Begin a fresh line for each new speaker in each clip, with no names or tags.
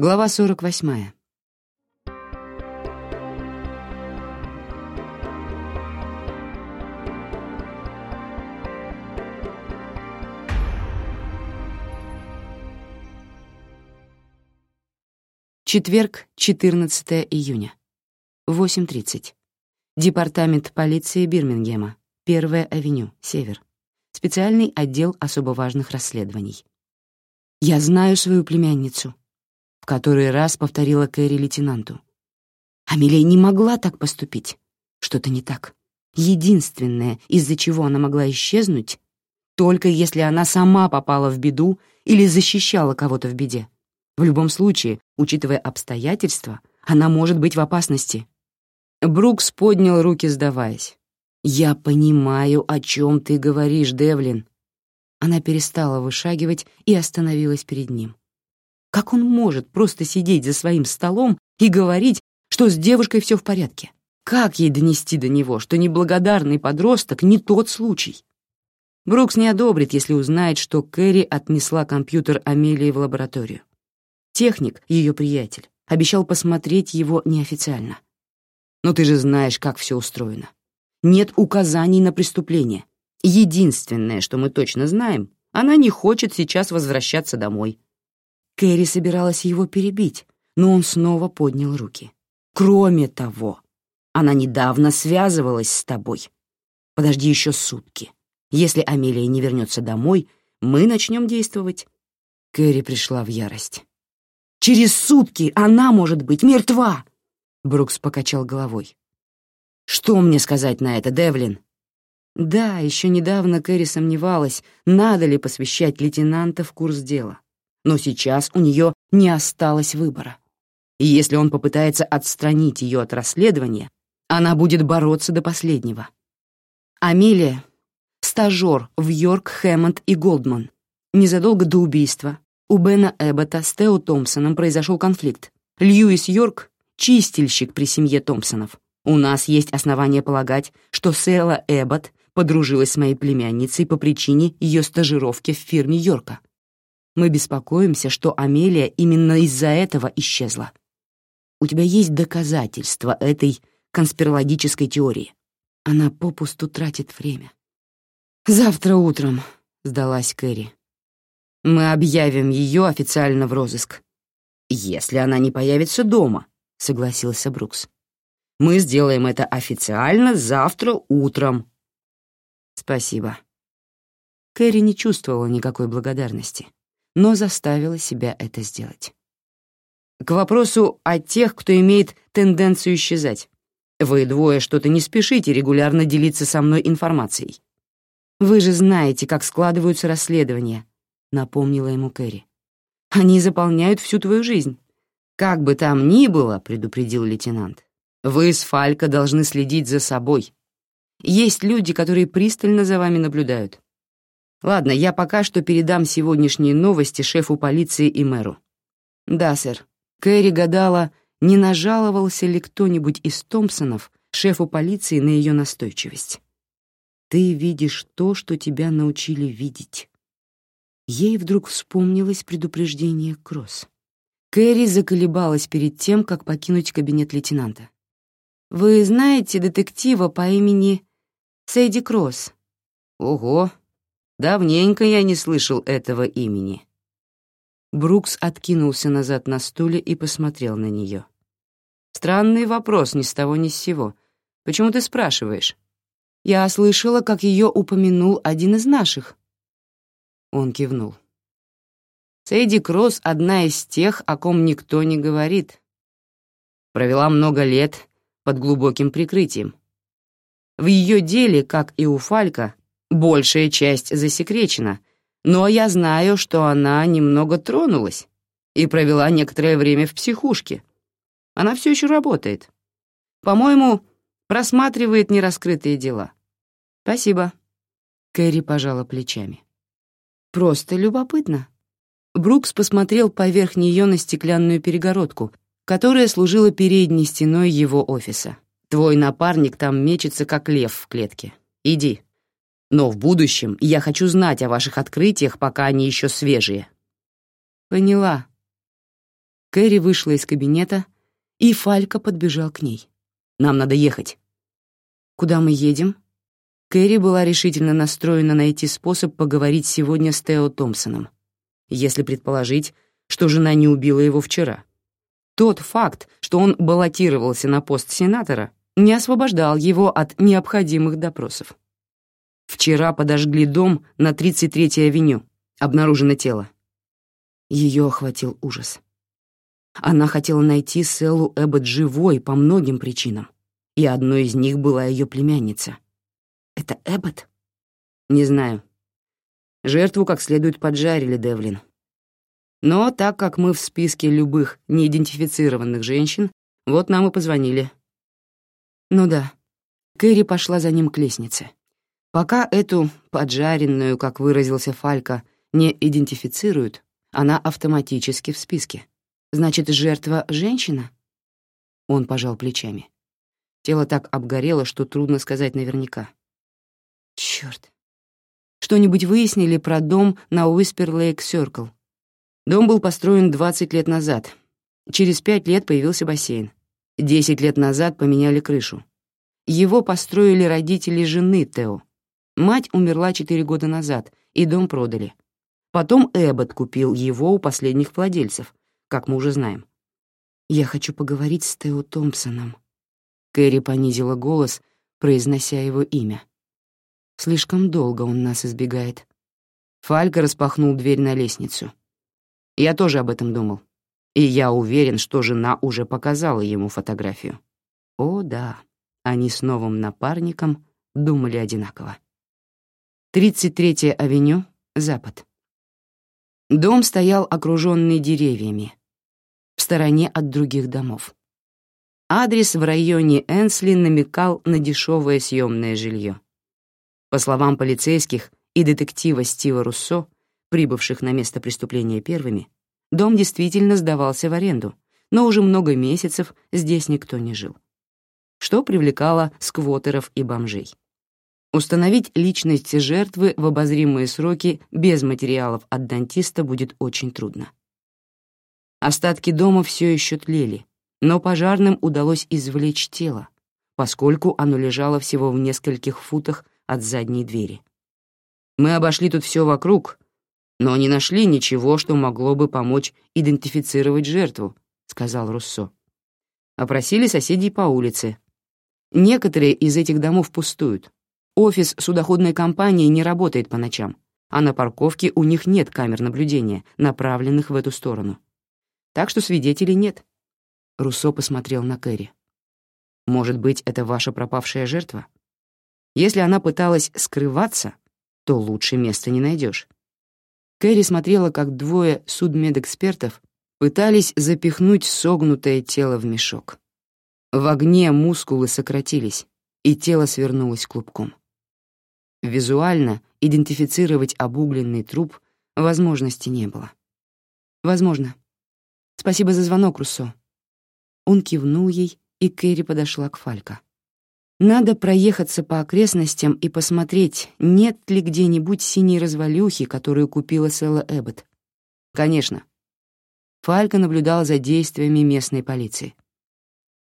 Глава 48. Четверг, 14 июня. 8.30. Департамент полиции Бирмингема, Первая авеню, Север. Специальный отдел особо важных расследований. «Я знаю свою племянницу», — который раз повторила Кэрри лейтенанту. Амелия не могла так поступить. Что-то не так. Единственное, из-за чего она могла исчезнуть, только если она сама попала в беду или защищала кого-то в беде. В любом случае, учитывая обстоятельства, она может быть в опасности. Брукс поднял руки, сдаваясь. «Я понимаю, о чем ты говоришь, Девлин». Она перестала вышагивать и остановилась перед ним. Как он может просто сидеть за своим столом и говорить, что с девушкой все в порядке? Как ей донести до него, что неблагодарный подросток не тот случай? Брукс не одобрит, если узнает, что Кэрри отнесла компьютер Амелии в лабораторию. Техник, ее приятель, обещал посмотреть его неофициально. Но ты же знаешь, как все устроено. Нет указаний на преступление. Единственное, что мы точно знаем, она не хочет сейчас возвращаться домой. Кэрри собиралась его перебить, но он снова поднял руки. Кроме того, она недавно связывалась с тобой. Подожди еще сутки. Если Амелия не вернется домой, мы начнем действовать. Кэрри пришла в ярость. Через сутки она может быть мертва!» Брукс покачал головой. «Что мне сказать на это, Девлин?» Да, еще недавно Кэрри сомневалась, надо ли посвящать лейтенанта в курс дела. Но сейчас у нее не осталось выбора. И если он попытается отстранить ее от расследования, она будет бороться до последнего. Амелия — стажер в Йорк, Хэммонд и Голдман. Незадолго до убийства у Бена Эббота с Тео Томпсоном произошел конфликт. Льюис Йорк — чистильщик при семье Томпсонов. У нас есть основания полагать, что Сэла Эббот подружилась с моей племянницей по причине ее стажировки в фирме Йорка. Мы беспокоимся, что Амелия именно из-за этого исчезла. У тебя есть доказательства этой конспирологической теории. Она попусту тратит время. «Завтра утром», — сдалась Кэрри. Мы объявим ее официально в розыск. Если она не появится дома, согласился Брукс. Мы сделаем это официально завтра утром. Спасибо. Кэрри не чувствовала никакой благодарности, но заставила себя это сделать. К вопросу о тех, кто имеет тенденцию исчезать. Вы двое что-то не спешите регулярно делиться со мной информацией. Вы же знаете, как складываются расследования, — напомнила ему Кэрри. «Они заполняют всю твою жизнь». «Как бы там ни было», — предупредил лейтенант, «вы с Фалько должны следить за собой. Есть люди, которые пристально за вами наблюдают. Ладно, я пока что передам сегодняшние новости шефу полиции и мэру». «Да, сэр». Кэрри гадала, не нажаловался ли кто-нибудь из Томпсонов шефу полиции на ее настойчивость. «Ты видишь то, что тебя научили видеть». Ей вдруг вспомнилось предупреждение Кросс. Кэрри заколебалась перед тем, как покинуть кабинет лейтенанта. «Вы знаете детектива по имени Сэйди Кросс?» «Ого, давненько я не слышал этого имени». Брукс откинулся назад на стуле и посмотрел на нее. «Странный вопрос ни с того ни с сего. Почему ты спрашиваешь?» «Я слышала, как ее упомянул один из наших», он кивнул. Сэйди Кросс — одна из тех, о ком никто не говорит. Провела много лет под глубоким прикрытием. В ее деле, как и у Фалька, большая часть засекречена, но я знаю, что она немного тронулась и провела некоторое время в психушке. Она все еще работает. По-моему, просматривает нераскрытые дела. Спасибо. Кэрри пожала плечами. Просто любопытно. Брукс посмотрел поверх нее на стеклянную перегородку, которая служила передней стеной его офиса. Твой напарник там мечется, как лев в клетке. Иди. Но в будущем я хочу знать о ваших открытиях, пока они еще свежие. Поняла. Кэрри вышла из кабинета, и Фалька подбежал к ней. «Нам надо ехать». «Куда мы едем?» Кэрри была решительно настроена найти способ поговорить сегодня с Тео Томпсоном, если предположить, что жена не убила его вчера. Тот факт, что он баллотировался на пост сенатора, не освобождал его от необходимых допросов. Вчера подожгли дом на 33-й авеню. Обнаружено тело. Ее охватил ужас. Она хотела найти Селлу Эббот живой по многим причинам, и одной из них была ее племянница. Это Эббот? Не знаю. Жертву как следует поджарили, Девлин. Но так как мы в списке любых неидентифицированных женщин, вот нам и позвонили. Ну да. Кэрри пошла за ним к лестнице. Пока эту поджаренную, как выразился Фалька, не идентифицируют, она автоматически в списке. Значит, жертва — женщина? Он пожал плечами. Тело так обгорело, что трудно сказать наверняка. Чёрт. Что-нибудь выяснили про дом на Уиспер Лейк Сёркл? Дом был построен 20 лет назад. Через пять лет появился бассейн. Десять лет назад поменяли крышу. Его построили родители жены Тео. Мать умерла четыре года назад, и дом продали. Потом Эббот купил его у последних владельцев, как мы уже знаем. «Я хочу поговорить с Тео Томпсоном». Кэрри понизила голос, произнося его имя. «Слишком долго он нас избегает». Фалька распахнул дверь на лестницу. Я тоже об этом думал. И я уверен, что жена уже показала ему фотографию. О, да, они с новым напарником думали одинаково. 33-я авеню, запад. Дом стоял окруженный деревьями, в стороне от других домов. Адрес в районе Энсли намекал на дешевое съемное жилье. По словам полицейских и детектива Стива Руссо, прибывших на место преступления первыми, дом действительно сдавался в аренду, но уже много месяцев здесь никто не жил. Что привлекало сквотеров и бомжей. Установить личность жертвы в обозримые сроки без материалов от дантиста будет очень трудно. Остатки дома все еще тлели, но пожарным удалось извлечь тело, поскольку оно лежало всего в нескольких футах от задней двери. Мы обошли тут все вокруг, но не нашли ничего, что могло бы помочь идентифицировать жертву», — сказал Руссо. Опросили соседей по улице. Некоторые из этих домов пустуют. Офис судоходной компании не работает по ночам, а на парковке у них нет камер наблюдения, направленных в эту сторону. Так что свидетелей нет. Руссо посмотрел на Кэрри. «Может быть, это ваша пропавшая жертва? Если она пыталась скрываться, то лучше места не найдешь. Кэрри смотрела, как двое судмедэкспертов пытались запихнуть согнутое тело в мешок. В огне мускулы сократились, и тело свернулось клубком. Визуально идентифицировать обугленный труп возможности не было. «Возможно. Спасибо за звонок, Руссо». Он кивнул ей, и Кэрри подошла к Фалька. Надо проехаться по окрестностям и посмотреть, нет ли где-нибудь синей развалюхи, которую купила Сэлла Эббот. Конечно. Фалька наблюдал за действиями местной полиции.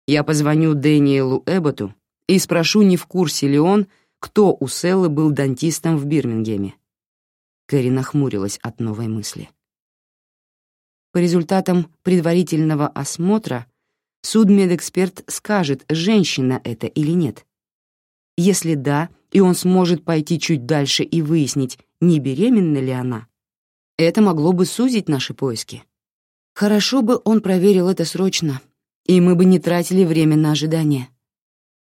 Я позвоню Дэниелу Эбботу и спрошу, не в курсе ли он, кто у Селлы был дантистом в Бирмингеме. Кэрри нахмурилась от новой мысли. По результатам предварительного осмотра Судмедэксперт скажет, женщина это или нет. Если да, и он сможет пойти чуть дальше и выяснить, не беременна ли она, это могло бы сузить наши поиски. Хорошо бы он проверил это срочно, и мы бы не тратили время на ожидание.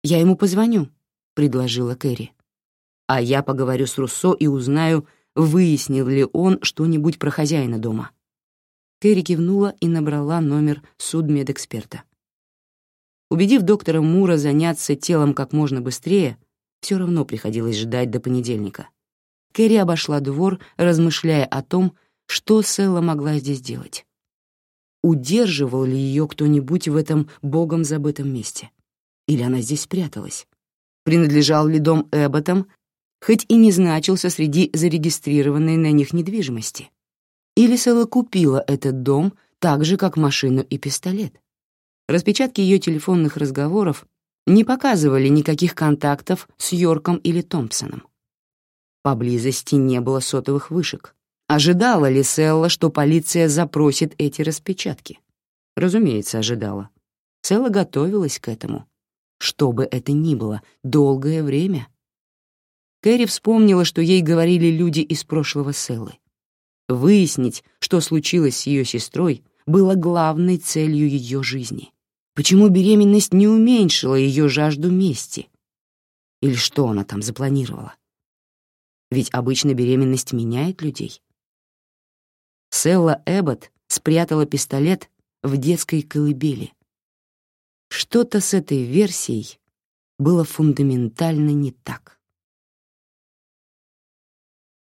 «Я ему позвоню», — предложила Кэрри. «А я поговорю с Руссо и узнаю, выяснил ли он что-нибудь про хозяина дома». Кэрри кивнула и набрала номер судмедэксперта. Убедив доктора Мура заняться телом как можно быстрее, все равно приходилось ждать до понедельника. Кэрри обошла двор, размышляя о том, что Селла могла здесь делать. Удерживал ли ее кто-нибудь в этом богом забытом месте? Или она здесь спряталась? Принадлежал ли дом Эбботам, хоть и не значился среди зарегистрированной на них недвижимости? Или Селла купила этот дом так же, как машину и пистолет. Распечатки ее телефонных разговоров не показывали никаких контактов с Йорком или Томпсоном. Поблизости не было сотовых вышек. Ожидала ли Селла, что полиция запросит эти распечатки? Разумеется, ожидала. Селла готовилась к этому. Что бы это ни было, долгое время. Кэрри вспомнила, что ей говорили люди из прошлого Селлы. Выяснить, что случилось с ее сестрой, было главной целью ее жизни. Почему беременность не уменьшила ее жажду мести? Или что она там запланировала? Ведь обычно беременность меняет людей. Селла Эббот спрятала пистолет в детской колыбели. Что-то с этой версией было фундаментально не так.